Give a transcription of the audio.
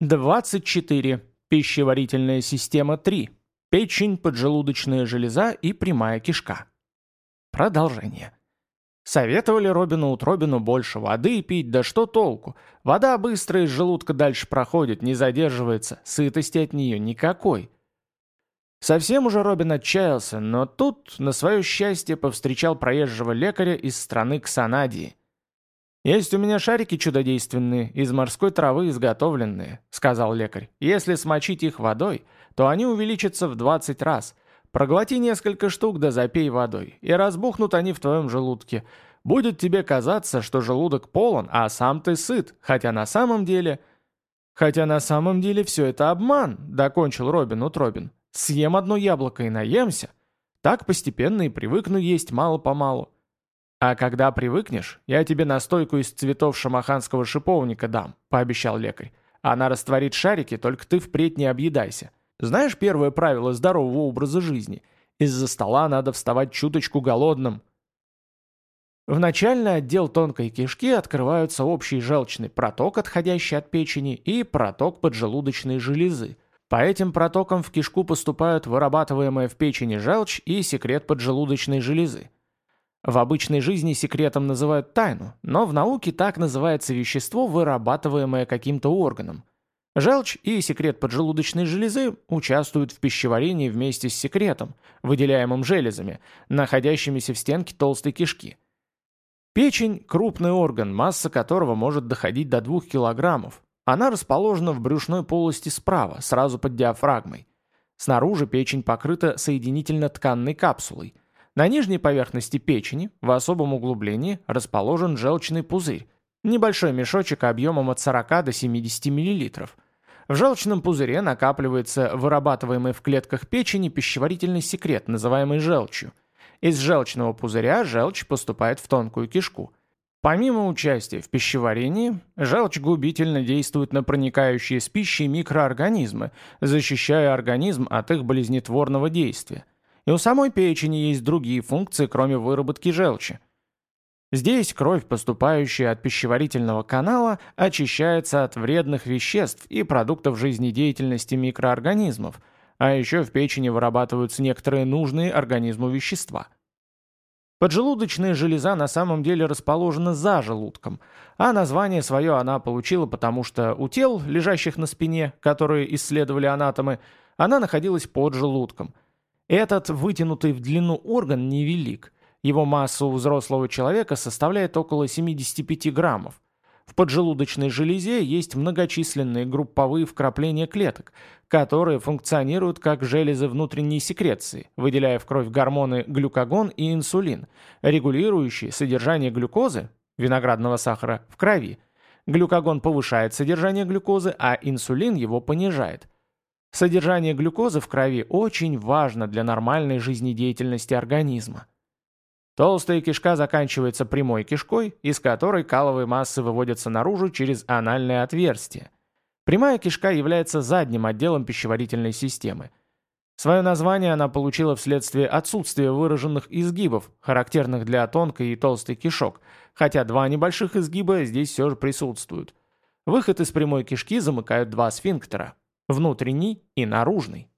24. Пищеварительная система 3. Печень, поджелудочная железа и прямая кишка. Продолжение. Советовали Робину Утробину больше воды пить, да что толку? Вода быстро из желудка дальше проходит, не задерживается, сытости от нее никакой. Совсем уже Робин отчаялся, но тут, на свое счастье, повстречал проезжего лекаря из страны Ксанадии. «Есть у меня шарики чудодейственные, из морской травы изготовленные», — сказал лекарь. «Если смочить их водой, то они увеличатся в 20 раз. Проглоти несколько штук да запей водой, и разбухнут они в твоем желудке. Будет тебе казаться, что желудок полон, а сам ты сыт, хотя на самом деле...» «Хотя на самом деле все это обман», — докончил Робин Утробин. «Съем одно яблоко и наемся. Так постепенно и привыкну есть мало-помалу. «А когда привыкнешь, я тебе настойку из цветов шамаханского шиповника дам», — пообещал лекарь. «Она растворит шарики, только ты впредь не объедайся. Знаешь первое правило здорового образа жизни? Из-за стола надо вставать чуточку голодным». В начальный отдел тонкой кишки открываются общий желчный проток, отходящий от печени, и проток поджелудочной железы. По этим протокам в кишку поступают вырабатываемая в печени желчь и секрет поджелудочной железы. В обычной жизни секретом называют тайну, но в науке так называется вещество, вырабатываемое каким-то органом. Желчь и секрет поджелудочной железы участвуют в пищеварении вместе с секретом, выделяемым железами, находящимися в стенке толстой кишки. Печень – крупный орган, масса которого может доходить до 2 килограммов. Она расположена в брюшной полости справа, сразу под диафрагмой. Снаружи печень покрыта соединительно-тканной капсулой – на нижней поверхности печени, в особом углублении, расположен желчный пузырь, небольшой мешочек объемом от 40 до 70 мл. В желчном пузыре накапливается вырабатываемый в клетках печени пищеварительный секрет, называемый желчью. Из желчного пузыря желчь поступает в тонкую кишку. Помимо участия в пищеварении, желчь губительно действует на проникающие с пищей микроорганизмы, защищая организм от их болезнетворного действия. И у самой печени есть другие функции, кроме выработки желчи. Здесь кровь, поступающая от пищеварительного канала, очищается от вредных веществ и продуктов жизнедеятельности микроорганизмов, а еще в печени вырабатываются некоторые нужные организму вещества. Поджелудочная железа на самом деле расположена за желудком, а название свое она получила потому, что у тел, лежащих на спине, которые исследовали анатомы, она находилась под желудком – этот вытянутый в длину орган невелик. Его масса у взрослого человека составляет около 75 граммов. В поджелудочной железе есть многочисленные групповые вкрапления клеток, которые функционируют как железы внутренней секреции, выделяя в кровь гормоны глюкагон и инсулин, регулирующие содержание глюкозы, виноградного сахара, в крови. Глюкагон повышает содержание глюкозы, а инсулин его понижает – Содержание глюкозы в крови очень важно для нормальной жизнедеятельности организма. Толстая кишка заканчивается прямой кишкой, из которой каловые массы выводятся наружу через анальное отверстие. Прямая кишка является задним отделом пищеварительной системы. Свое название она получила вследствие отсутствия выраженных изгибов, характерных для тонкой и толстой кишок, хотя два небольших изгиба здесь все же присутствуют. Выход из прямой кишки замыкают два сфинктера внутренний и наружный.